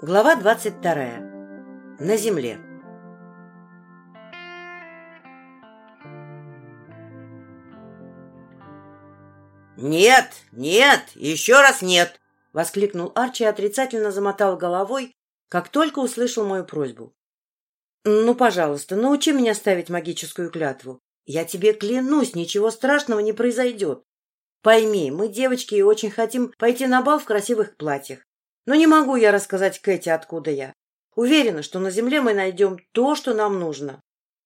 Глава 22. На земле. «Нет, нет, еще раз нет!» — воскликнул Арчи и отрицательно замотал головой, как только услышал мою просьбу. «Ну, пожалуйста, научи меня ставить магическую клятву. Я тебе клянусь, ничего страшного не произойдет. Пойми, мы девочки и очень хотим пойти на бал в красивых платьях. Но не могу я рассказать Кэти, откуда я. Уверена, что на земле мы найдем то, что нам нужно.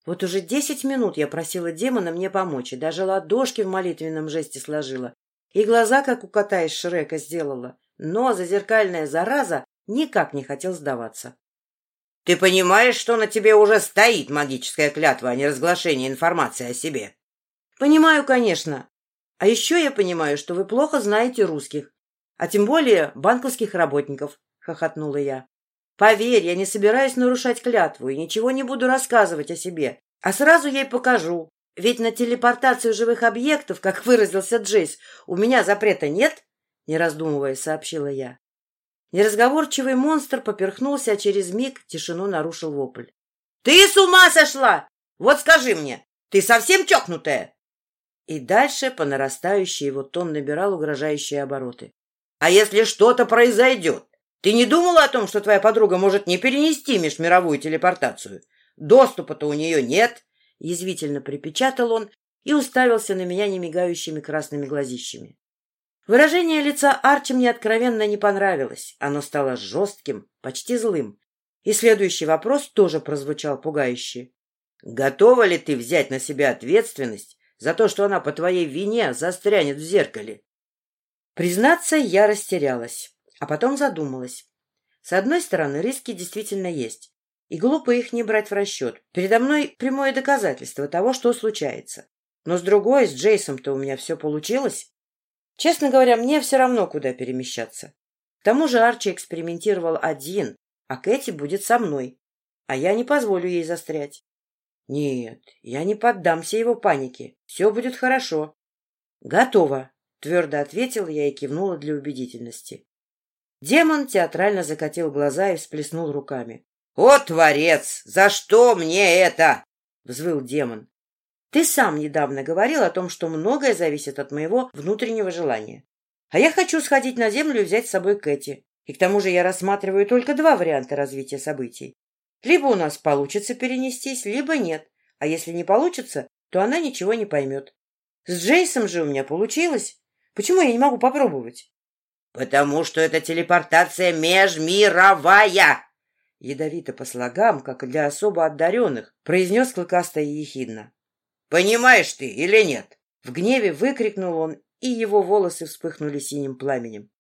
Вот уже десять минут я просила демона мне помочь, и даже ладошки в молитвенном жесте сложила, и глаза, как у кота из Шрека, сделала. Но зазеркальная зараза никак не хотел сдаваться. — Ты понимаешь, что на тебе уже стоит магическая клятва, а не разглашение информации о себе? — Понимаю, конечно. А еще я понимаю, что вы плохо знаете русских а тем более банковских работников, — хохотнула я. Поверь, я не собираюсь нарушать клятву и ничего не буду рассказывать о себе, а сразу ей покажу. Ведь на телепортацию живых объектов, как выразился Джейс, у меня запрета нет, — не раздумывая сообщила я. Неразговорчивый монстр поперхнулся, а через миг тишину нарушил вопль. — Ты с ума сошла! Вот скажи мне, ты совсем чокнутая? И дальше по нарастающей его тон набирал угрожающие обороты. А если что-то произойдет? Ты не думала о том, что твоя подруга может не перенести межмировую телепортацию? Доступа-то у нее нет, — язвительно припечатал он и уставился на меня немигающими красными глазищами. Выражение лица Арчи мне откровенно не понравилось. Оно стало жестким, почти злым. И следующий вопрос тоже прозвучал пугающе. «Готова ли ты взять на себя ответственность за то, что она по твоей вине застрянет в зеркале?» Признаться, я растерялась, а потом задумалась. С одной стороны, риски действительно есть, и глупо их не брать в расчет. Передо мной прямое доказательство того, что случается. Но с другой, с Джейсом-то у меня все получилось. Честно говоря, мне все равно, куда перемещаться. К тому же Арчи экспериментировал один, а Кэти будет со мной, а я не позволю ей застрять. Нет, я не поддамся его панике. Все будет хорошо. Готово. Твердо ответил я и кивнула для убедительности. Демон театрально закатил глаза и всплеснул руками. — О, Творец! За что мне это? — взвыл демон. — Ты сам недавно говорил о том, что многое зависит от моего внутреннего желания. А я хочу сходить на землю и взять с собой Кэти. И к тому же я рассматриваю только два варианта развития событий. Либо у нас получится перенестись, либо нет. А если не получится, то она ничего не поймет. С Джейсом же у меня получилось. Почему я не могу попробовать? — Потому что это телепортация межмировая! Ядовито по слогам, как для особо одаренных, произнес клыкастая ехидно. — Понимаешь ты или нет? В гневе выкрикнул он, и его волосы вспыхнули синим пламенем.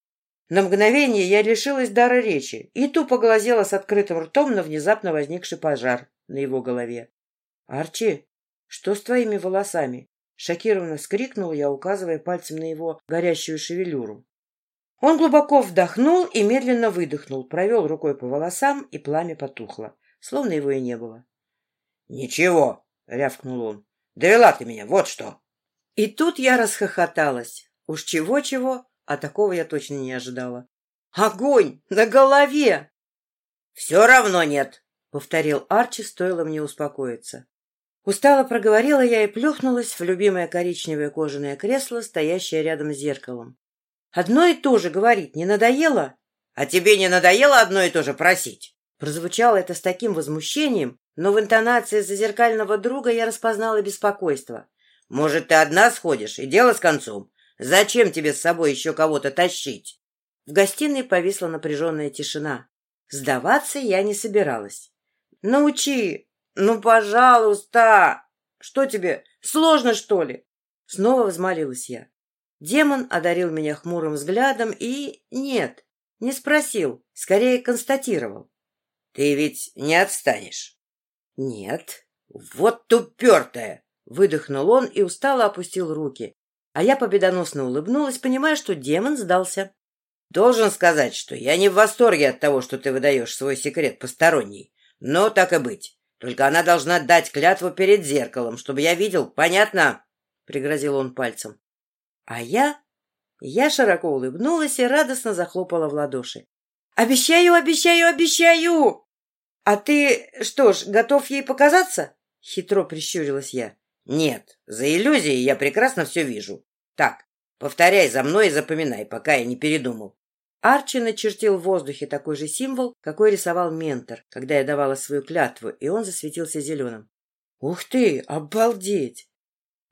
На мгновение я лишилась дара речи и тупо глазела с открытым ртом на внезапно возникший пожар на его голове. — Арчи, что с твоими волосами? Шокированно вскрикнул я, указывая пальцем на его горящую шевелюру. Он глубоко вдохнул и медленно выдохнул, провел рукой по волосам, и пламя потухло, словно его и не было. — Ничего, — рявкнул он, — довела ты меня, вот что. И тут я расхохоталась. Уж чего-чего, а такого я точно не ожидала. «Огонь! На голове!» «Все равно нет», — повторил Арчи, стоило мне успокоиться. Устало проговорила я и плюхнулась в любимое коричневое кожаное кресло, стоящее рядом с зеркалом. Одно и то же говорить не надоело? — А тебе не надоело одно и то же просить? Прозвучало это с таким возмущением, но в интонации зазеркального друга я распознала беспокойство. — Может, ты одна сходишь, и дело с концом? Зачем тебе с собой еще кого-то тащить? В гостиной повисла напряженная тишина. Сдаваться я не собиралась. — Научи, «Ну, пожалуйста! Что тебе, сложно, что ли?» Снова взмолилась я. Демон одарил меня хмурым взглядом и... Нет, не спросил, скорее констатировал. «Ты ведь не отстанешь?» «Нет». «Вот тупертая!» Выдохнул он и устало опустил руки. А я победоносно улыбнулась, понимая, что демон сдался. «Должен сказать, что я не в восторге от того, что ты выдаешь свой секрет посторонний. Но так и быть. Только она должна дать клятву перед зеркалом, чтобы я видел, понятно? — пригрозил он пальцем. А я... Я широко улыбнулась и радостно захлопала в ладоши. Обещаю, обещаю, обещаю! А ты что ж, готов ей показаться? Хитро прищурилась я. Нет, за иллюзией я прекрасно все вижу. Так, повторяй за мной и запоминай, пока я не передумал. Арчи начертил в воздухе такой же символ, какой рисовал ментор, когда я давала свою клятву, и он засветился зеленым. Ух ты, обалдеть!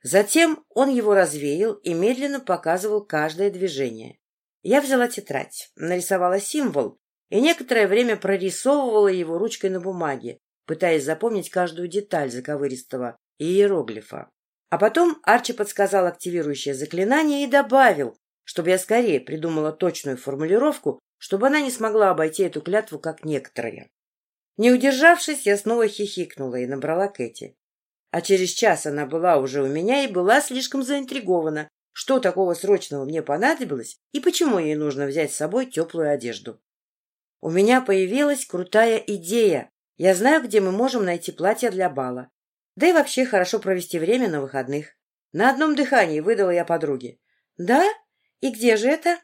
Затем он его развеял и медленно показывал каждое движение. Я взяла тетрадь, нарисовала символ и некоторое время прорисовывала его ручкой на бумаге, пытаясь запомнить каждую деталь заковыристого иероглифа. А потом Арчи подсказал активирующее заклинание и добавил, чтобы я скорее придумала точную формулировку, чтобы она не смогла обойти эту клятву, как некоторые. Не удержавшись, я снова хихикнула и набрала Кэти. А через час она была уже у меня и была слишком заинтригована, что такого срочного мне понадобилось и почему ей нужно взять с собой теплую одежду. У меня появилась крутая идея. Я знаю, где мы можем найти платье для бала. Да и вообще хорошо провести время на выходных. На одном дыхании выдала я подруге. «Да? И где же это?»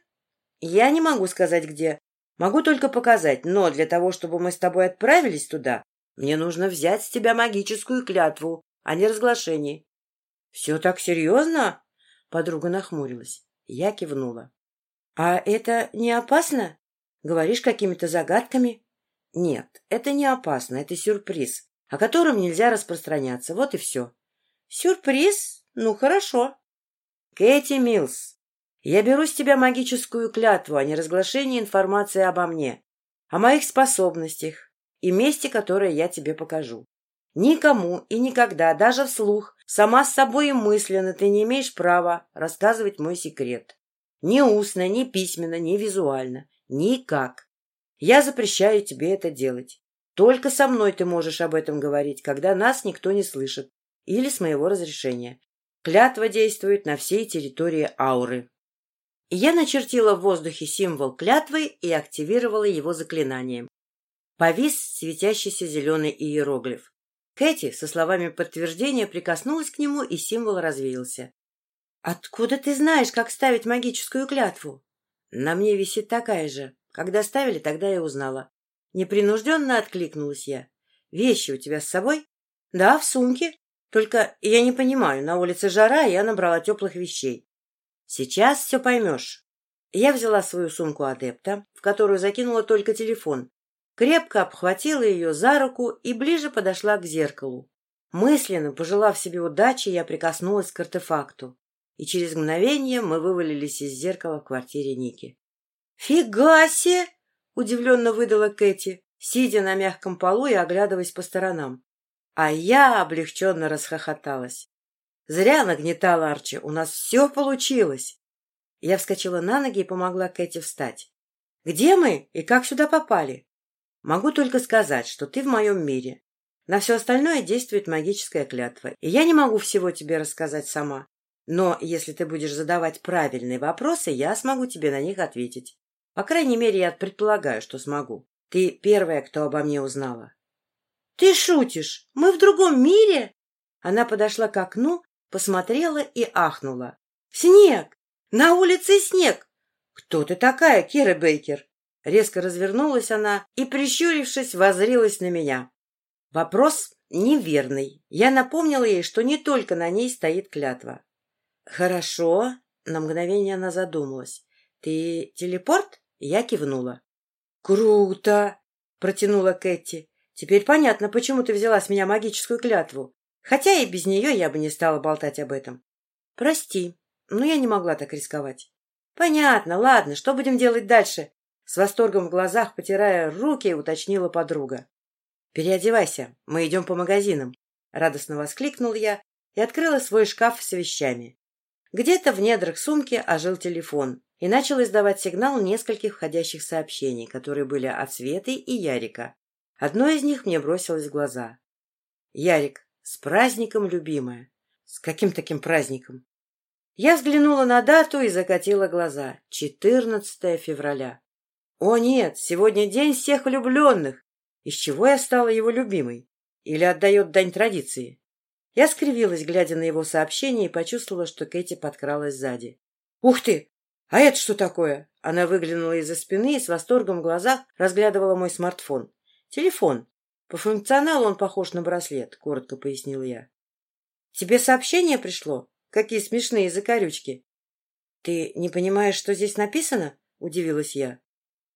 «Я не могу сказать, где. Могу только показать, но для того, чтобы мы с тобой отправились туда, мне нужно взять с тебя магическую клятву а не разглашение. — Все так серьезно? — подруга нахмурилась. Я кивнула. — А это не опасно? Говоришь какими-то загадками? — Нет, это не опасно, это сюрприз, о котором нельзя распространяться, вот и все. — Сюрприз? Ну, хорошо. — Кэти Милс, я беру с тебя магическую клятву о неразглашении информации обо мне, о моих способностях и месте, которое я тебе покажу. Никому и никогда, даже вслух, сама с собой и мысленно ты не имеешь права рассказывать мой секрет. Ни устно, ни письменно, ни визуально. Никак. Я запрещаю тебе это делать. Только со мной ты можешь об этом говорить, когда нас никто не слышит. Или с моего разрешения. Клятва действует на всей территории ауры. Я начертила в воздухе символ клятвы и активировала его заклинанием. Повис светящийся зеленый иероглиф. Кэти со словами подтверждения прикоснулась к нему, и символ развеялся. — Откуда ты знаешь, как ставить магическую клятву? — На мне висит такая же. Когда ставили, тогда я узнала. Непринужденно откликнулась я. — Вещи у тебя с собой? — Да, в сумке. Только я не понимаю, на улице жара, я набрала теплых вещей. — Сейчас все поймешь. Я взяла свою сумку адепта, в которую закинула только телефон, крепко обхватила ее за руку и ближе подошла к зеркалу. Мысленно, пожелав себе удачи, я прикоснулась к артефакту, и через мгновение мы вывалились из зеркала в квартире Ники. «Фига себе!» — удивленно выдала Кэти, сидя на мягком полу и оглядываясь по сторонам. А я облегченно расхохоталась. Зря нагнетала Арчи, у нас все получилось. Я вскочила на ноги и помогла Кэти встать. «Где мы и как сюда попали?» Могу только сказать, что ты в моем мире. На все остальное действует магическая клятва, и я не могу всего тебе рассказать сама. Но если ты будешь задавать правильные вопросы, я смогу тебе на них ответить. По крайней мере, я предполагаю, что смогу. Ты первая, кто обо мне узнала. — Ты шутишь? Мы в другом мире? Она подошла к окну, посмотрела и ахнула. — Снег! На улице снег! Кто ты такая, Кира Бейкер? Резко развернулась она и, прищурившись, возрилась на меня. Вопрос неверный. Я напомнила ей, что не только на ней стоит клятва. «Хорошо». На мгновение она задумалась. «Ты телепорт?» Я кивнула. «Круто!» — протянула Кэти. «Теперь понятно, почему ты взяла с меня магическую клятву. Хотя и без нее я бы не стала болтать об этом. Прости, но я не могла так рисковать». «Понятно, ладно, что будем делать дальше? С восторгом в глазах, потирая руки, уточнила подруга. «Переодевайся, мы идем по магазинам», — радостно воскликнул я и открыла свой шкаф с вещами. Где-то в недрах сумки ожил телефон и начал издавать сигнал нескольких входящих сообщений, которые были от Светы и Ярика. Одно из них мне бросилось в глаза. «Ярик, с праздником, любимая!» «С каким таким праздником?» Я взглянула на дату и закатила глаза. 14 февраля. О нет, сегодня день всех влюбленных. Из чего я стала его любимой? Или отдает дань традиции? Я скривилась, глядя на его сообщение, и почувствовала, что Кэти подкралась сзади. — Ух ты! «А это что такое?» Она выглянула из-за спины и с восторгом в глазах разглядывала мой смартфон. «Телефон. По функционалу он похож на браслет», — коротко пояснил я. «Тебе сообщение пришло? Какие смешные закорючки!» «Ты не понимаешь, что здесь написано?» — удивилась я.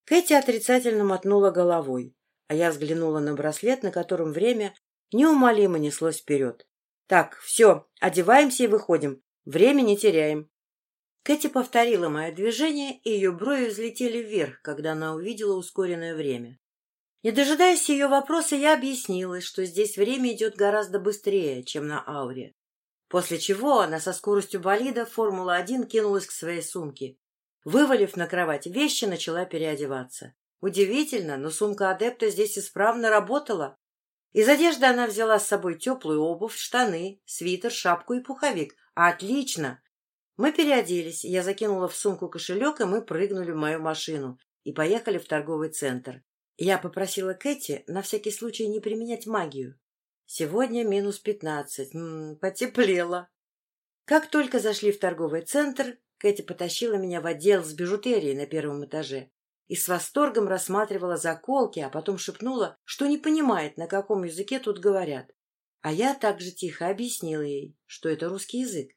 Кэти отрицательно мотнула головой, а я взглянула на браслет, на котором время неумолимо неслось вперед. «Так, все, одеваемся и выходим. Время не теряем». Кэти повторила мое движение, и ее брови взлетели вверх, когда она увидела ускоренное время. Не дожидаясь ее вопроса, я объяснила, что здесь время идет гораздо быстрее, чем на Ауре. После чего она со скоростью болида Формула-1 кинулась к своей сумке. Вывалив на кровать вещи, начала переодеваться. Удивительно, но сумка адепта здесь исправно работала. Из одежды она взяла с собой теплую обувь, штаны, свитер, шапку и пуховик. Отлично! Мы переоделись, я закинула в сумку кошелек, и мы прыгнули в мою машину и поехали в торговый центр. Я попросила Кэти на всякий случай не применять магию. Сегодня минус пятнадцать. Потеплело. Как только зашли в торговый центр, Кэти потащила меня в отдел с бижутерией на первом этаже и с восторгом рассматривала заколки, а потом шепнула, что не понимает, на каком языке тут говорят. А я также тихо объяснила ей, что это русский язык.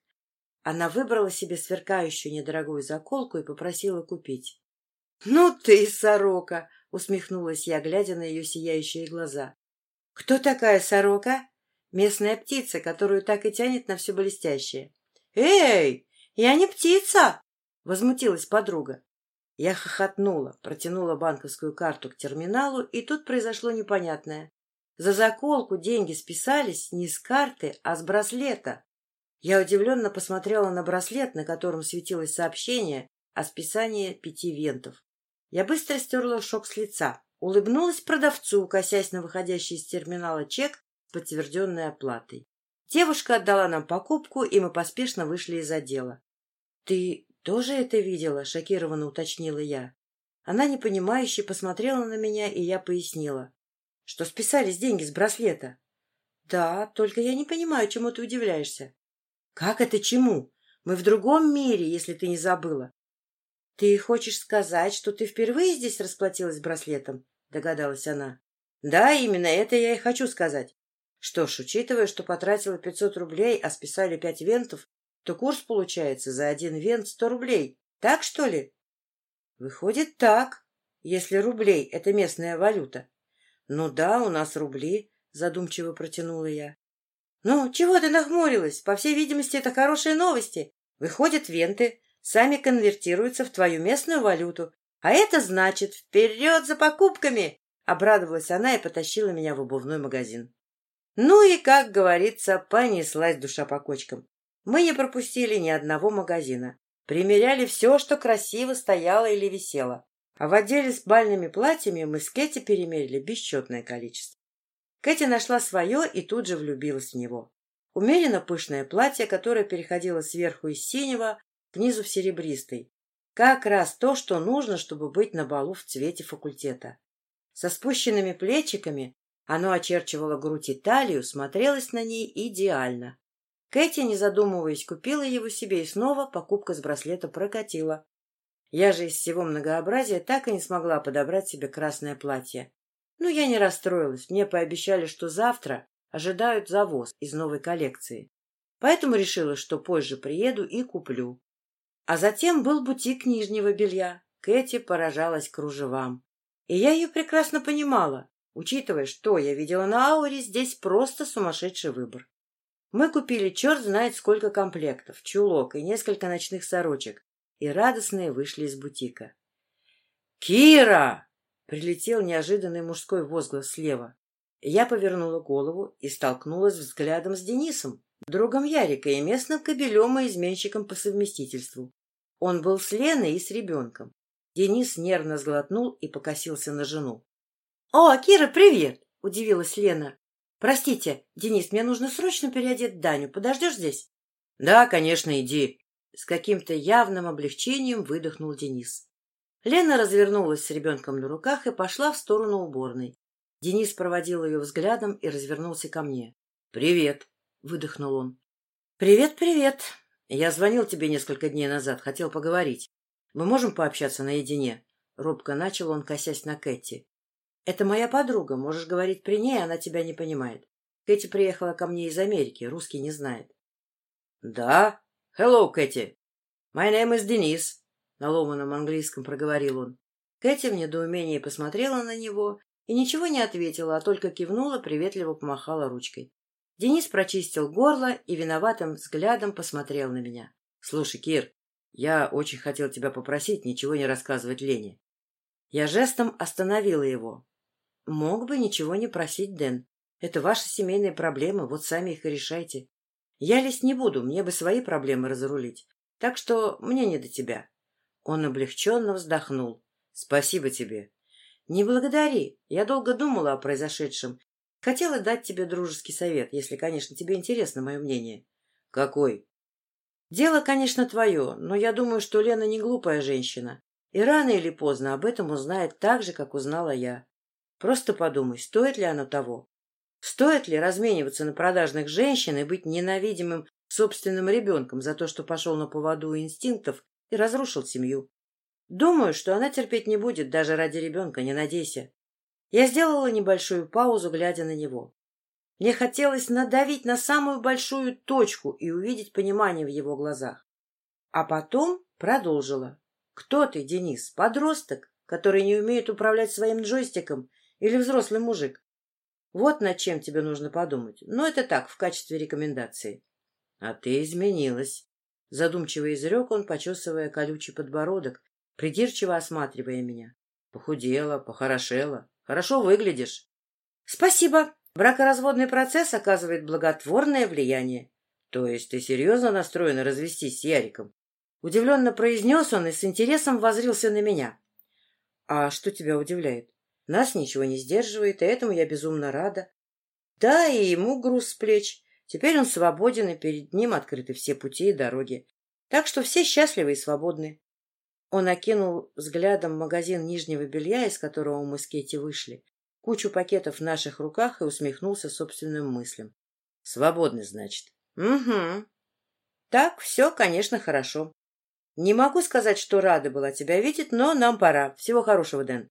Она выбрала себе сверкающую недорогую заколку и попросила купить. — Ну ты, сорока! — усмехнулась я, глядя на ее сияющие глаза. — Кто такая сорока? Местная птица, которую так и тянет на все блестящее. — Эй, я не птица! — возмутилась подруга. Я хохотнула, протянула банковскую карту к терминалу, и тут произошло непонятное. За заколку деньги списались не с карты, а с браслета. Я удивленно посмотрела на браслет, на котором светилось сообщение о списании пяти вентов. Я быстро стерла шок с лица, улыбнулась продавцу, косясь на выходящий из терминала чек с подтвержденной оплатой. Девушка отдала нам покупку, и мы поспешно вышли из отдела. — Ты тоже это видела? — шокированно уточнила я. Она непонимающе посмотрела на меня, и я пояснила, что списались деньги с браслета. — Да, только я не понимаю, чему ты удивляешься. Как это чему? Мы в другом мире, если ты не забыла. — Ты хочешь сказать, что ты впервые здесь расплатилась браслетом? — догадалась она. — Да, именно это я и хочу сказать. Что ж, учитывая, что потратила пятьсот рублей, а списали пять вентов, то курс получается за один вент сто рублей. Так, что ли? — Выходит, так, если рублей — это местная валюта. — Ну да, у нас рубли, — задумчиво протянула я. «Ну, чего ты нахмурилась? По всей видимости, это хорошие новости. Выходят венты, сами конвертируются в твою местную валюту. А это значит вперед за покупками!» Обрадовалась она и потащила меня в обувной магазин. Ну и, как говорится, понеслась душа по кочкам. Мы не пропустили ни одного магазина. Примеряли все, что красиво стояло или висело. А в отделе с бальными платьями мы с Кэти перемерили бесчетное количество. Кэти нашла свое и тут же влюбилась в него. Умеренно пышное платье, которое переходило сверху из синего к низу в серебристый. Как раз то, что нужно, чтобы быть на балу в цвете факультета. Со спущенными плечиками оно очерчивало грудь и талию, смотрелось на ней идеально. Кэти, не задумываясь, купила его себе и снова покупка с браслета прокатила. Я же из всего многообразия так и не смогла подобрать себе красное платье. Ну, я не расстроилась. Мне пообещали, что завтра ожидают завоз из новой коллекции. Поэтому решила, что позже приеду и куплю. А затем был бутик нижнего белья. Кэти поражалась кружевам. И я ее прекрасно понимала. Учитывая, что я видела на ауре, здесь просто сумасшедший выбор. Мы купили черт знает сколько комплектов, чулок и несколько ночных сорочек, и радостные вышли из бутика. «Кира!» Прилетел неожиданный мужской возглас слева. Я повернула голову и столкнулась взглядом с Денисом, другом Ярика и местным кобелем и изменщиком по совместительству. Он был с Леной и с ребенком. Денис нервно сглотнул и покосился на жену. — О, Кира, привет! — удивилась Лена. — Простите, Денис, мне нужно срочно переодеть Даню. Подождешь здесь? — Да, конечно, иди. С каким-то явным облегчением выдохнул Денис. Лена развернулась с ребенком на руках и пошла в сторону уборной. Денис проводил ее взглядом и развернулся ко мне. — Привет, — выдохнул он. — Привет, привет. Я звонил тебе несколько дней назад, хотел поговорить. Мы можем пообщаться наедине? Робко начал он, косясь на Кэти. Это моя подруга, можешь говорить при ней, она тебя не понимает. Кэти приехала ко мне из Америки, русский не знает. Да? Hello, Кэти. My name is Денис, на ломаном английском проговорил он. Кэти в недоумении посмотрела на него и ничего не ответила, а только кивнула, приветливо помахала ручкой. Денис прочистил горло и виноватым взглядом посмотрел на меня. — Слушай, Кир, я очень хотел тебя попросить ничего не рассказывать Лене. Я жестом остановила его. — Мог бы ничего не просить, Дэн. Это ваши семейные проблемы, вот сами их и решайте. Я лезть не буду, мне бы свои проблемы разрулить. Так что мне не до тебя. Он облегченно вздохнул. — Спасибо тебе. — Не благодари. Я долго думала о произошедшем Хотела дать тебе дружеский совет, если, конечно, тебе интересно мое мнение. — Какой? — Дело, конечно, твое, но я думаю, что Лена не глупая женщина. И рано или поздно об этом узнает так же, как узнала я. Просто подумай, стоит ли оно того? Стоит ли размениваться на продажных женщин и быть ненавидимым собственным ребенком за то, что пошел на поводу инстинктов и разрушил семью? Думаю, что она терпеть не будет даже ради ребенка, не надейся. Я сделала небольшую паузу, глядя на него. Мне хотелось надавить на самую большую точку и увидеть понимание в его глазах. А потом продолжила. «Кто ты, Денис? Подросток, который не умеет управлять своим джойстиком или взрослый мужик? Вот над чем тебе нужно подумать. Но это так, в качестве рекомендации». «А ты изменилась», — задумчиво изрек он, почесывая колючий подбородок, придирчиво осматривая меня. «Похудела, похорошела. Хорошо выглядишь. — Спасибо. Бракоразводный процесс оказывает благотворное влияние. — То есть ты серьезно настроена развестись с Яриком? Удивленно произнес он и с интересом возрился на меня. — А что тебя удивляет? Нас ничего не сдерживает, и этому я безумно рада. Да, и ему груз с плеч. Теперь он свободен, и перед ним открыты все пути и дороги. Так что все счастливы и свободны. Он окинул взглядом магазин нижнего белья, из которого мы с Кетти вышли, кучу пакетов в наших руках и усмехнулся собственным мыслям. — Свободный, значит. — Угу. — Так, все, конечно, хорошо. Не могу сказать, что рада была тебя видеть, но нам пора. Всего хорошего, Дэн.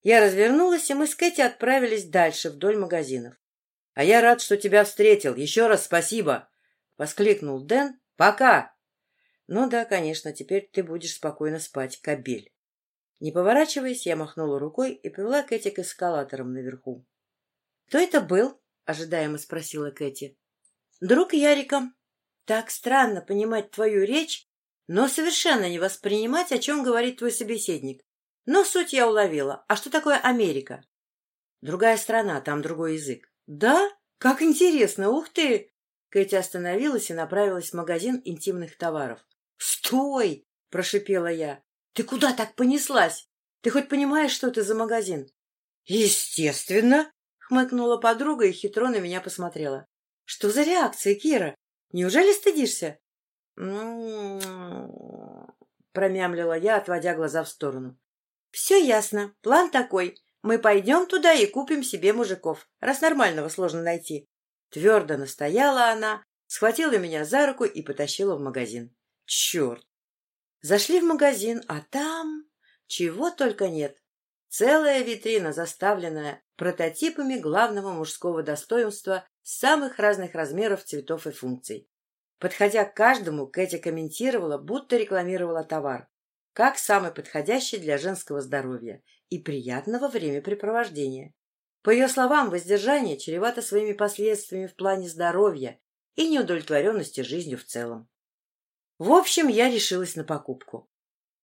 Я развернулась, и мы с Кэти отправились дальше, вдоль магазинов. — А я рад, что тебя встретил. Еще раз спасибо! — воскликнул Дэн. — Пока! Ну да, конечно, теперь ты будешь спокойно спать, кобель. Не поворачиваясь, я махнула рукой и повела Кэти к эскалаторам наверху. — Кто это был? — ожидаемо спросила Кэти. — Друг Ярика. Так странно понимать твою речь, но совершенно не воспринимать, о чем говорит твой собеседник. Но суть я уловила. А что такое Америка? Другая страна, там другой язык. Да? Как интересно! Ух ты! Кэти остановилась и направилась в магазин интимных товаров. «Стой!» — прошипела я. «Ты куда так понеслась? Ты хоть понимаешь, что это за магазин?» «Естественно!» — хмыкнула подруга и хитро на меня посмотрела. «Что за реакция, Кира? Неужели стыдишься?» промямлила я, отводя глаза в сторону. «Все ясно. План такой. Мы пойдем туда и купим себе мужиков, раз нормального сложно найти». Твердо настояла она, схватила меня за руку и потащила в магазин. Черт! Зашли в магазин, а там... Чего только нет. Целая витрина, заставленная прототипами главного мужского достоинства самых разных размеров, цветов и функций. Подходя к каждому, Кэти комментировала, будто рекламировала товар, как самый подходящий для женского здоровья и приятного времяпрепровождения. По ее словам, воздержание чревато своими последствиями в плане здоровья и неудовлетворенности жизнью в целом. В общем, я решилась на покупку.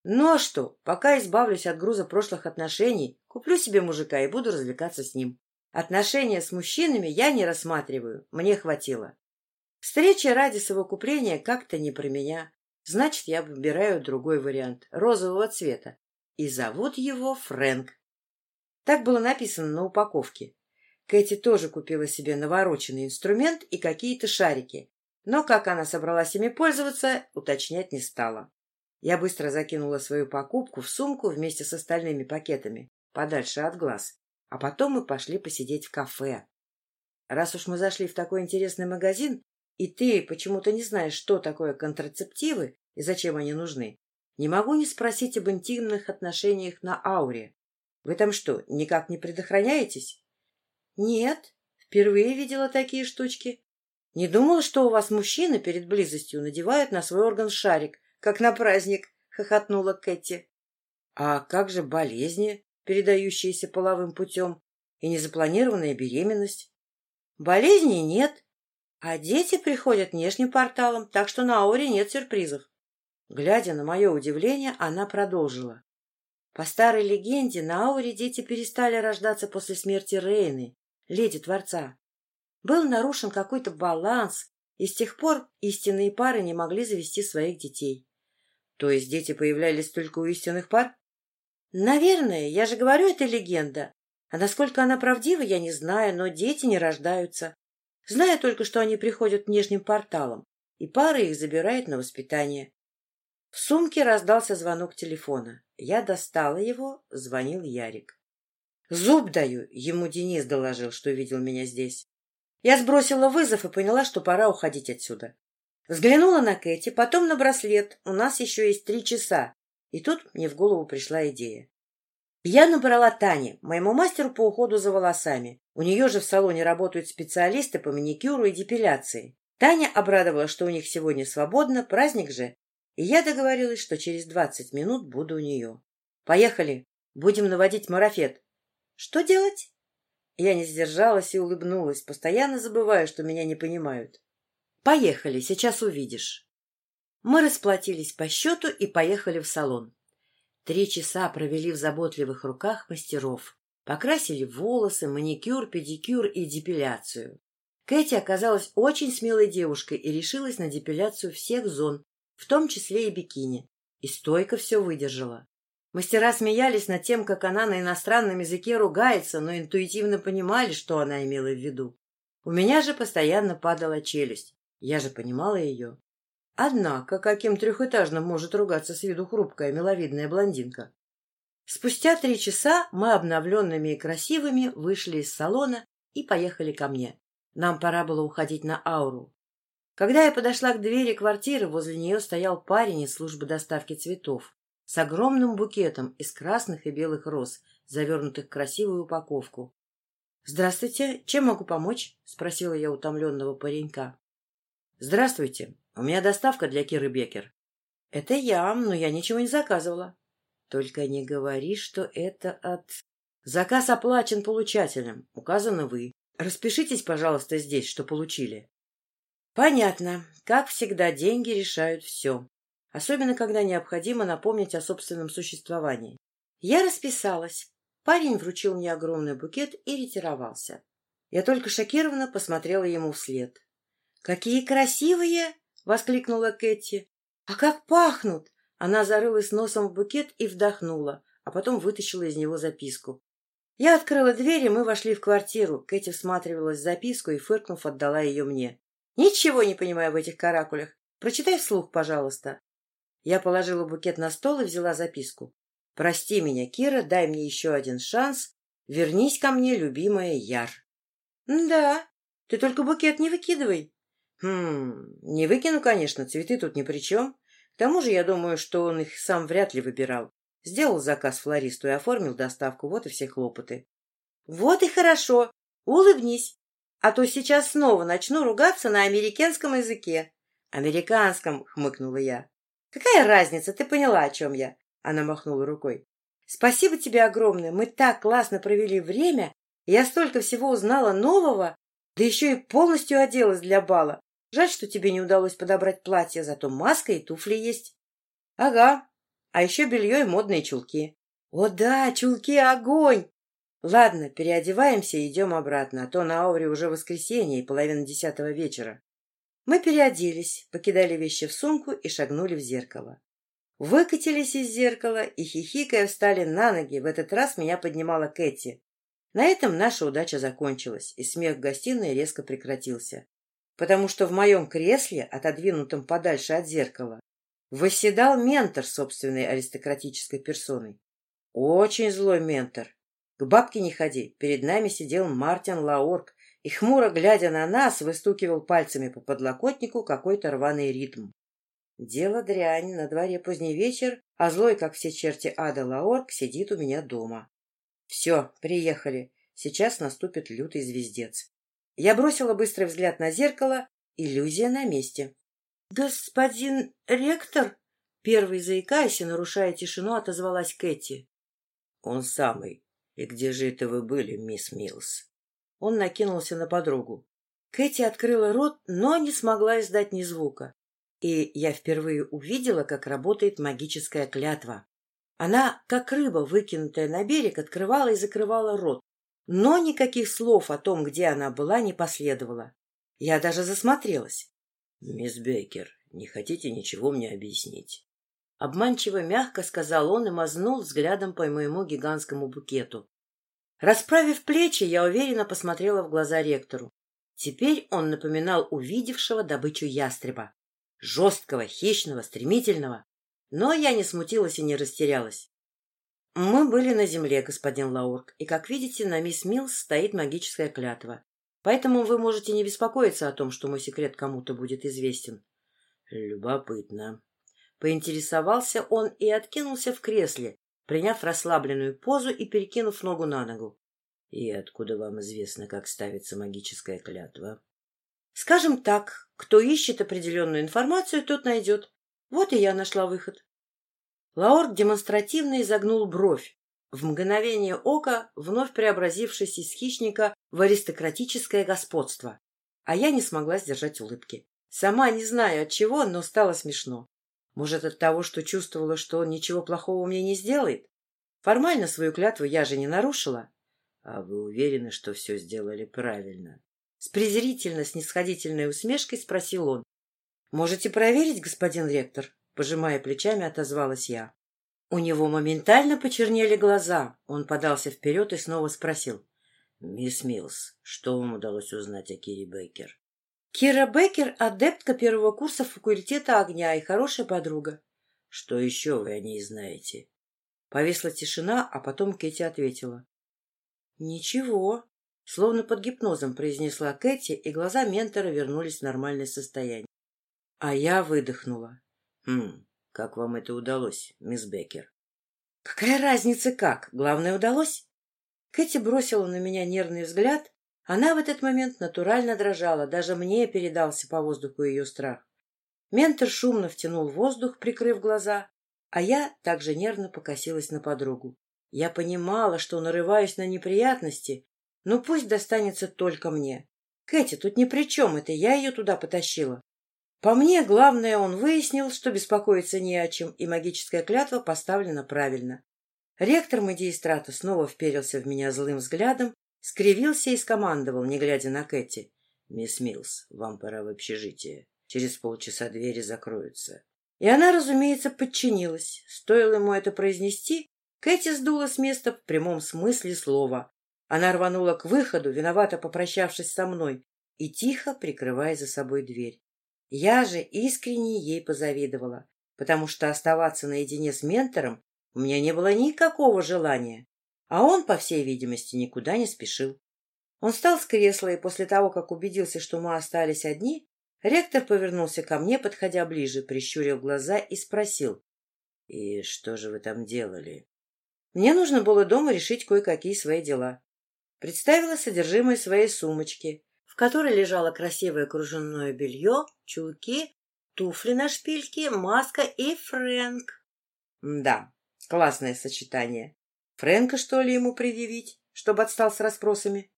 Ну а что, пока избавлюсь от груза прошлых отношений, куплю себе мужика и буду развлекаться с ним. Отношения с мужчинами я не рассматриваю, мне хватило. Встреча ради совокупления как-то не про меня. Значит, я выбираю другой вариант, розового цвета. И зовут его Фрэнк. Так было написано на упаковке. Кэти тоже купила себе навороченный инструмент и какие-то шарики. Но как она собралась ими пользоваться, уточнять не стала. Я быстро закинула свою покупку в сумку вместе с остальными пакетами, подальше от глаз, а потом мы пошли посидеть в кафе. Раз уж мы зашли в такой интересный магазин, и ты почему-то не знаешь, что такое контрацептивы и зачем они нужны, Не могу не спросить об интимных отношениях на ауре. Вы там что, никак не предохраняетесь? Нет, впервые видела такие штучки. Не думала, что у вас мужчины перед близостью надевают на свой орган шарик, как на праздник, хохотнула Кэти. А как же болезни, передающиеся половым путем, и незапланированная беременность? Болезней нет, а дети приходят внешним порталом, так что на Ауре нет сюрпризов. Глядя на мое удивление, она продолжила. По старой легенде, на Ауре дети перестали рождаться после смерти Рейны, леди Творца. Был нарушен какой-то баланс, и с тех пор истинные пары не могли завести своих детей. То есть дети появлялись только у истинных пар? Наверное, я же говорю, это легенда. А насколько она правдива, я не знаю, но дети не рождаются. Знаю только, что они приходят внешним порталом, и пара их забирает на воспитание. В сумке раздался звонок телефона. Я достала его, звонил Ярик. Зуб даю, ему Денис доложил, что видел меня здесь. Я сбросила вызов и поняла, что пора уходить отсюда. Взглянула на Кэти, потом на браслет. У нас еще есть три часа. И тут мне в голову пришла идея. Я набрала Тане, моему мастеру по уходу за волосами. У нее же в салоне работают специалисты по маникюру и депиляции. Таня обрадовалась, что у них сегодня свободно, праздник же. И я договорилась, что через двадцать минут буду у нее. Поехали, будем наводить марафет. Что делать? Я не сдержалась и улыбнулась, постоянно забывая, что меня не понимают. Поехали, сейчас увидишь. Мы расплатились по счету и поехали в салон. Три часа провели в заботливых руках мастеров. Покрасили волосы, маникюр, педикюр и депиляцию. Кэти оказалась очень смелой девушкой и решилась на депиляцию всех зон, в том числе и бикини. И стойко все выдержала. Мастера смеялись над тем, как она на иностранном языке ругается, но интуитивно понимали, что она имела в виду. У меня же постоянно падала челюсть. Я же понимала ее. Однако, каким трехэтажным может ругаться с виду хрупкая миловидная блондинка? Спустя три часа мы, обновленными и красивыми, вышли из салона и поехали ко мне. Нам пора было уходить на ауру. Когда я подошла к двери квартиры, возле нее стоял парень из службы доставки цветов с огромным букетом из красных и белых роз, завернутых в красивую упаковку. — Здравствуйте, чем могу помочь? — спросила я утомленного паренька. — Здравствуйте, у меня доставка для Киры Бекер. — Это я, но я ничего не заказывала. — Только не говори, что это от... Заказ оплачен получателем. Указаны вы. Распишитесь, пожалуйста, здесь, что получили. Понятно. Как всегда, деньги решают все. Особенно, когда необходимо напомнить о собственном существовании. Я расписалась. Парень вручил мне огромный букет и ретировался. Я только шокированно посмотрела ему вслед. — Какие красивые! — воскликнула Кэти. «А как пахнут!» Она зарылась носом в букет и вдохнула, а потом вытащила из него записку. Я открыла дверь, и мы вошли в квартиру. Кэти всматривалась в записку и, фыркнув, отдала ее мне. «Ничего не понимаю в этих каракулях. Прочитай вслух, пожалуйста». Я положила букет на стол и взяла записку. «Прости меня, Кира, дай мне еще один шанс. Вернись ко мне, любимая Яр». «Да, ты только букет не выкидывай», Хм, не выкину, конечно, цветы тут ни при чем. К тому же я думаю, что он их сам вряд ли выбирал. Сделал заказ флористу и оформил доставку, вот и все хлопоты. Вот и хорошо. Улыбнись. А то сейчас снова начну ругаться на американском языке. Американском, хмыкнула я. Какая разница, ты поняла, о чем я? Она махнула рукой. Спасибо тебе огромное, мы так классно провели время, я столько всего узнала нового, да еще и полностью оделась для бала. Жаль, что тебе не удалось подобрать платье, зато маска и туфли есть. — Ага. А еще белье и модные чулки. — О да, чулки — огонь! Ладно, переодеваемся и идем обратно, а то на Ауре уже воскресенье и половина десятого вечера. Мы переоделись, покидали вещи в сумку и шагнули в зеркало. Выкатились из зеркала и, хихикая, встали на ноги. В этот раз меня поднимала Кэти. На этом наша удача закончилась, и смех в гостиной резко прекратился потому что в моем кресле, отодвинутом подальше от зеркала, восседал ментор собственной аристократической персоной. Очень злой ментор. К бабке не ходи, перед нами сидел Мартин Лаорк и, хмуро глядя на нас, выстукивал пальцами по подлокотнику какой-то рваный ритм. Дело дрянь, на дворе поздний вечер, а злой, как все черти ада Лаорк, сидит у меня дома. Все, приехали. Сейчас наступит лютый звездец. Я бросила быстрый взгляд на зеркало. Иллюзия на месте. — Господин ректор? Первый заикаясь и нарушая тишину, отозвалась Кэти. — Он самый. И где же это вы были, мисс Милс? Он накинулся на подругу. Кэти открыла рот, но не смогла издать ни звука. И я впервые увидела, как работает магическая клятва. Она, как рыба, выкинутая на берег, открывала и закрывала рот, но никаких слов о том, где она была, не последовало. Я даже засмотрелась. — Мисс Бейкер, не хотите ничего мне объяснить? Обманчиво мягко сказал он и мазнул взглядом по моему гигантскому букету. Расправив плечи, я уверенно посмотрела в глаза ректору. Теперь он напоминал увидевшего добычу ястреба. Жесткого, хищного, стремительного. Но я не смутилась и не растерялась. Мы были на земле, господин Лаурк, и, как видите, на мисс Милс стоит магическая клятва. Поэтому вы можете не беспокоиться о том, что мой секрет кому-то будет известен. Любопытно. Поинтересовался он и откинулся в кресле, приняв расслабленную позу и перекинув ногу на ногу. — И откуда вам известно, как ставится магическая клятва? — Скажем так, кто ищет определенную информацию, тот найдет. Вот и я нашла выход. Лаорд демонстративно изогнул бровь, в мгновение ока вновь преобразившись из хищника в аристократическое господство. А я не смогла сдержать улыбки. Сама не знаю от чего, но стало смешно. Может, от того, что чувствовала, что он ничего плохого мне не сделает? Формально свою клятву я же не нарушила. — А вы уверены, что все сделали правильно? С презрительно-снисходительной усмешкой спросил он. — Можете проверить, господин ректор? Пожимая плечами, отозвалась я. У него моментально почернели глаза. Он подался вперед и снова спросил. — Мисс Милс, что вам удалось узнать о Кире Бейкер? Кира Беккер — адептка первого курса факультета огня и хорошая подруга. — Что еще вы о ней знаете? Повисла тишина, а потом Кэти ответила. — Ничего. Словно под гипнозом произнесла Кэти, и глаза ментора вернулись в нормальное состояние. А я выдохнула. — Хм, как вам это удалось, мисс Беккер? — Какая разница как? Главное, удалось. Кэти бросила на меня нервный взгляд, она в этот момент натурально дрожала, даже мне передался по воздуху ее страх. Ментор шумно втянул воздух, прикрыв глаза, а я также нервно покосилась на подругу. Я понимала, что нарываюсь на неприятности, но пусть достанется только мне. Кэти тут ни при чем, это я ее туда потащила. По мне, главное, он выяснил, что беспокоиться не о чем, и магическая клятва поставлена правильно. Ректор магистрата снова вперился в меня злым взглядом, Скривился и скомандовал, не глядя на Кэти. — Мисс Милс, вам пора в общежитие. Через полчаса двери закроются. И она, разумеется, подчинилась. Стоило ему это произнести, Кэти сдула с места в прямом смысле слова. Она рванула к выходу, виновато попрощавшись со мной, и тихо прикрывая за собой дверь. Я же искренне ей позавидовала, потому что оставаться наедине с ментором у меня не было никакого желания. А он, по всей видимости, никуда не спешил. Он встал с кресла, и после того, как убедился, что мы остались одни, ректор повернулся ко мне, подходя ближе, прищурил глаза и спросил. — И что же вы там делали? Мне нужно было дома решить кое-какие свои дела. Представила содержимое своей сумочки, в которой лежало красивое кружевное белье, чулки, туфли на шпильке, маска и Фрэнк. Да, классное сочетание. Фрэнка, что ли, ему предъявить, чтобы отстал с расспросами?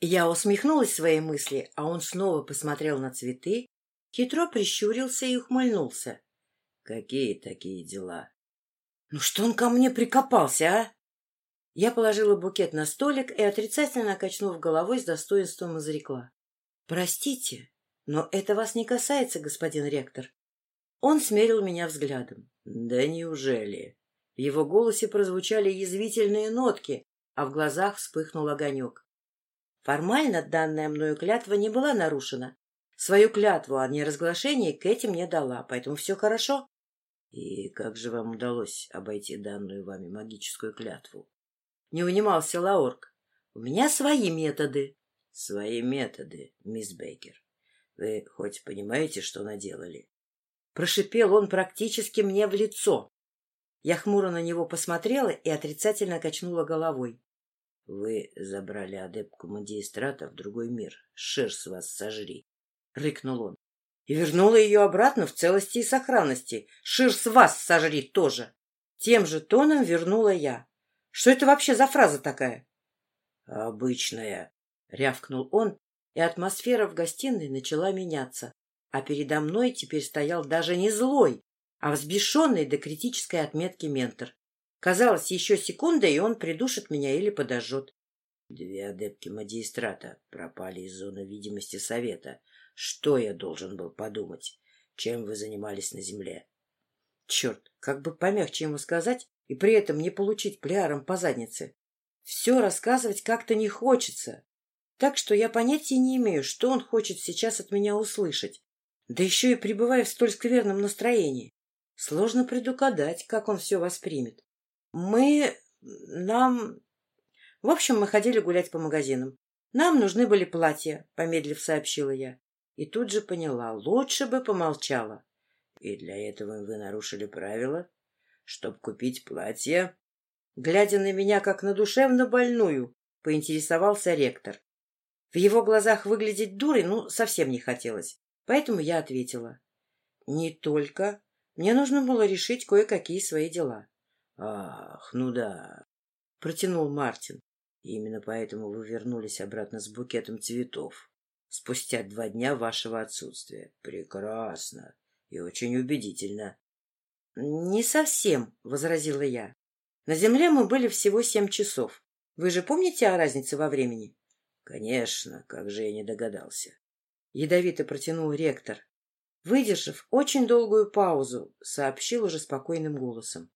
Я усмехнулась своей мысли, а он снова посмотрел на цветы, хитро прищурился и ухмыльнулся. — Какие такие дела? — Ну что он ко мне прикопался, а? Я положила букет на столик и, отрицательно качнув головой, с достоинством изрекла. — Простите, но это вас не касается, господин ректор. Он смерил меня взглядом. — Да неужели? В его голосе прозвучали язвительные нотки, а в глазах вспыхнул огонек. Формально данная мною клятва не была нарушена. Свою клятву о неразглашении Кэти мне дала, поэтому все хорошо. — И как же вам удалось обойти данную вами магическую клятву? Не унимался Лаорк. — У меня свои методы. — Свои методы, мисс Бейкер. Вы хоть понимаете, что наделали? Прошипел он практически мне в лицо. Я хмуро на него посмотрела и отрицательно качнула головой. — Вы забрали адепку магистрата в другой мир. Шерсть вас сожри! — рыкнул он. И вернула ее обратно в целости и сохранности. Ширс вас сожри тоже. Тем же тоном вернула я. Что это вообще за фраза такая? — Обычная, — рявкнул он, и атмосфера в гостиной начала меняться. А передо мной теперь стоял даже не злой, а взбешенный до критической отметки ментор. Казалось, еще секунда, и он придушит меня или подожжет. Две адепки магистрата пропали из зоны видимости совета. Что я должен был подумать? Чем вы занимались на земле? Черт, как бы помягче ему сказать и при этом не получить пляаром по заднице. Все рассказывать как-то не хочется. Так что я понятия не имею, что он хочет сейчас от меня услышать. Да еще и пребывая в столь скверном настроении. Сложно предугадать, как он все воспримет. Мы... нам... В общем, мы ходили гулять по магазинам. Нам нужны были платья, помедлив сообщила я. И тут же поняла, лучше бы помолчала. И для этого вы нарушили правила? Чтоб купить платье? Глядя на меня, как на душевно больную, поинтересовался ректор. В его глазах выглядеть дурой, ну, совсем не хотелось. Поэтому я ответила. Не только. Мне нужно было решить кое-какие свои дела. — Ах, ну да, — протянул Мартин. — Именно поэтому вы вернулись обратно с букетом цветов спустя два дня вашего отсутствия. Прекрасно и очень убедительно. — Не совсем, — возразила я. — На Земле мы были всего семь часов. Вы же помните о разнице во времени? — Конечно, как же я не догадался. Ядовито протянул ректор. Выдержав очень долгую паузу, сообщил уже спокойным голосом.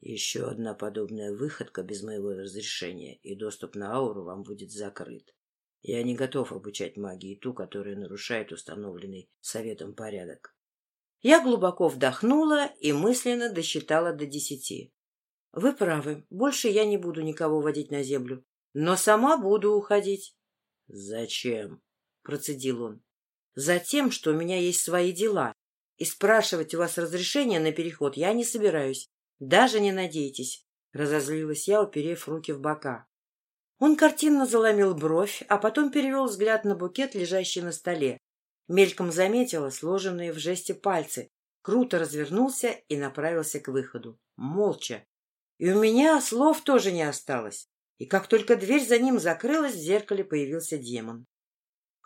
Еще одна подобная выходка без моего разрешения, и доступ на ауру вам будет закрыт. Я не готов обучать магии ту, которая нарушает установленный советом порядок. Я глубоко вдохнула и мысленно досчитала до десяти. Вы правы, больше я не буду никого водить на землю, но сама буду уходить. — Зачем? — процедил он. Затем, что у меня есть свои дела, и спрашивать у вас разрешения на переход я не собираюсь. Даже не надейтесь, — разозлилась я, уперев руки в бока. Он картинно заломил бровь, а потом перевел взгляд на букет, лежащий на столе. Мельком заметила сложенные в жесте пальцы, круто развернулся и направился к выходу. Молча. И у меня слов тоже не осталось. И как только дверь за ним закрылась, в зеркале появился демон.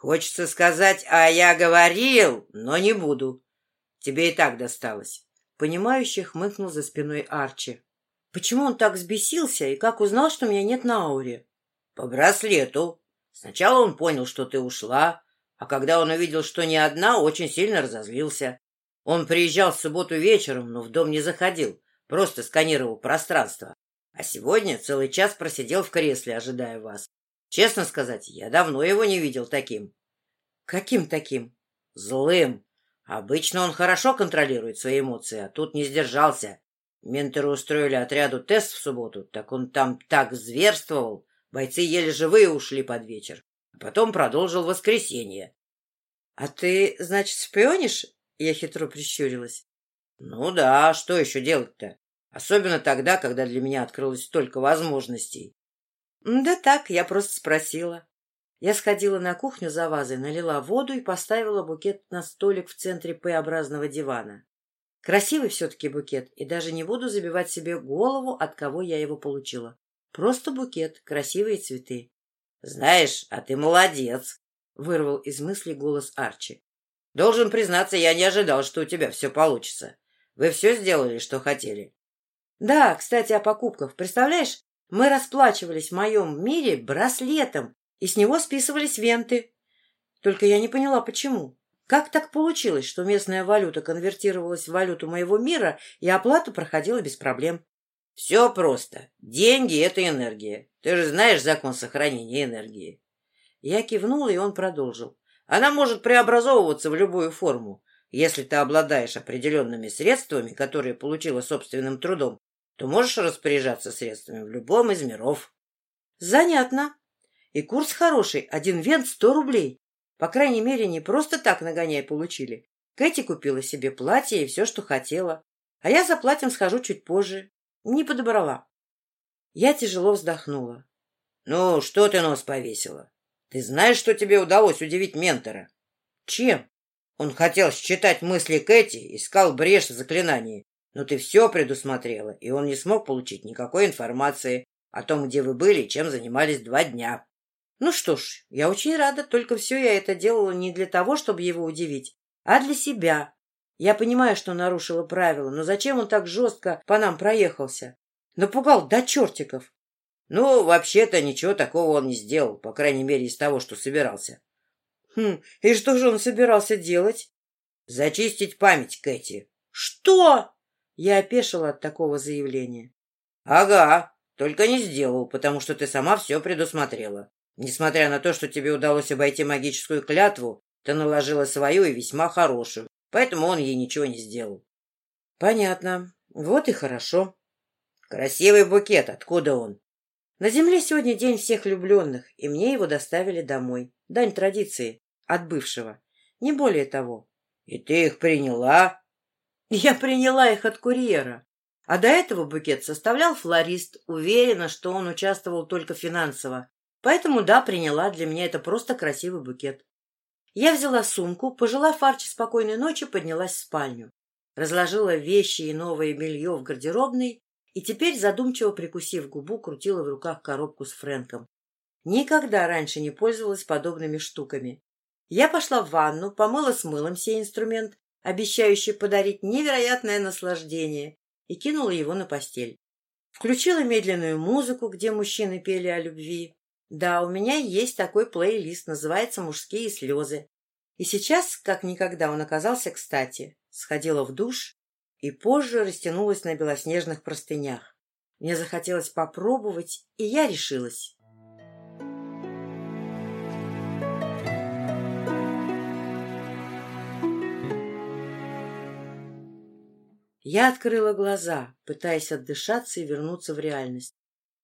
Хочется сказать, а я говорил, но не буду. Тебе и так досталось. Понимающе хмыкнул за спиной Арчи. Почему он так взбесился и как узнал, что меня нет на ауре? По браслету. Сначала он понял, что ты ушла, а когда он увидел, что не одна, очень сильно разозлился. Он приезжал в субботу вечером, но в дом не заходил, просто сканировал пространство. А сегодня целый час просидел в кресле, ожидая вас. Честно сказать, я давно его не видел таким. Каким таким? Злым. Обычно он хорошо контролирует свои эмоции, а тут не сдержался. Менторы устроили отряду тест в субботу, так он там так зверствовал. Бойцы еле живые ушли под вечер. А потом продолжил воскресенье. — А ты, значит, шпионишь? Я хитро прищурилась. — Ну да, что еще делать-то? Особенно тогда, когда для меня открылось столько возможностей. Да так, я просто спросила. Я сходила на кухню за вазой, налила воду и поставила букет на столик в центре П-образного дивана. Красивый все-таки букет, и даже не буду забивать себе голову, от кого я его получила. Просто букет, красивые цветы. — Знаешь, а ты молодец, — вырвал из мысли голос Арчи. — Должен признаться, я не ожидал, что у тебя все получится. Вы все сделали, что хотели. — Да, кстати, о покупках. Представляешь, мы расплачивались в моем мире браслетом, и с него списывались венты. Только я не поняла, почему. Как так получилось, что местная валюта конвертировалась в валюту моего мира, и оплата проходила без проблем? Все просто. Деньги — это энергия. Ты же знаешь закон сохранения энергии. Я кивнула, и он продолжил. Она может преобразовываться в любую форму. Если ты обладаешь определенными средствами, которые получила собственным трудом, то можешь распоряжаться средствами в любом из миров. Занятно. И курс хороший. Один вент — сто рублей. По крайней мере, не просто так нагоняй получили. Кэти купила себе платье и все, что хотела. А я за платьем схожу чуть позже. Не подобрала. Я тяжело вздохнула. — Ну, что ты нос повесила? Ты знаешь, что тебе удалось удивить ментора? — Чем? Он хотел считать мысли Кэти, искал брешь в заклинании. Но ты все предусмотрела, и он не смог получить никакой информации о том, где вы были и чем занимались два дня. Ну что ж, я очень рада, только все я это делала не для того, чтобы его удивить, а для себя. Я понимаю, что нарушила правила, но зачем он так жестко по нам проехался? Напугал до чертиков. Ну, вообще-то ничего такого он не сделал, по крайней мере, из того, что собирался. Хм, и что же он собирался делать? Зачистить память Кэти. Что? Я опешила от такого заявления. Ага, только не сделал, потому что ты сама все предусмотрела. Несмотря на то, что тебе удалось обойти магическую клятву, ты наложила свою и весьма хорошую, поэтому он ей ничего не сделал. — Понятно. Вот и хорошо. — Красивый букет. Откуда он? — На земле сегодня день всех влюбленных, и мне его доставили домой. Дань традиции. От бывшего. Не более того. — И ты их приняла? — Я приняла их от курьера. А до этого букет составлял флорист, уверена, что он участвовал только финансово, Поэтому, да, приняла. Для меня это просто красивый букет. Я взяла сумку, пожелав Арчи спокойной ночи, поднялась в спальню. Разложила вещи и новое белье в гардеробной и теперь, задумчиво прикусив губу, крутила в руках коробку с Фрэнком. Никогда раньше не пользовалась подобными штуками. Я пошла в ванну, помыла с мылом сей инструмент, обещающий подарить невероятное наслаждение, и кинула его на постель. Включила медленную музыку, где мужчины пели о любви, да, у меня есть такой плейлист, называется «Мужские слезы». И сейчас, как никогда, он оказался кстати. Сходила в душ и позже растянулась на белоснежных простынях. Мне захотелось попробовать, и я решилась. Я открыла глаза, пытаясь отдышаться и вернуться в реальность.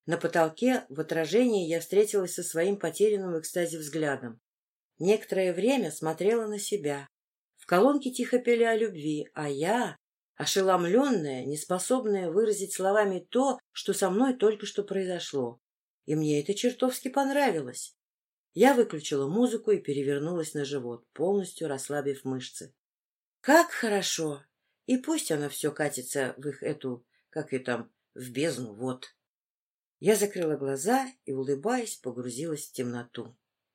На потолке в отражении я встретилась со своим потерянным в экстазе взглядом. Некоторое время смотрела на себя. В колонке тихо пели о любви, а я, ошеломленная, неспособная выразить словами то, что со мной только что произошло. И мне это чертовски понравилось. Я выключила музыку и перевернулась на живот, полностью расслабив мышцы. Как хорошо! И пусть оно все катится в их эту, как и там, в бездну, вот. Я закрыла глаза и, улыбаясь, погрузилась в темноту.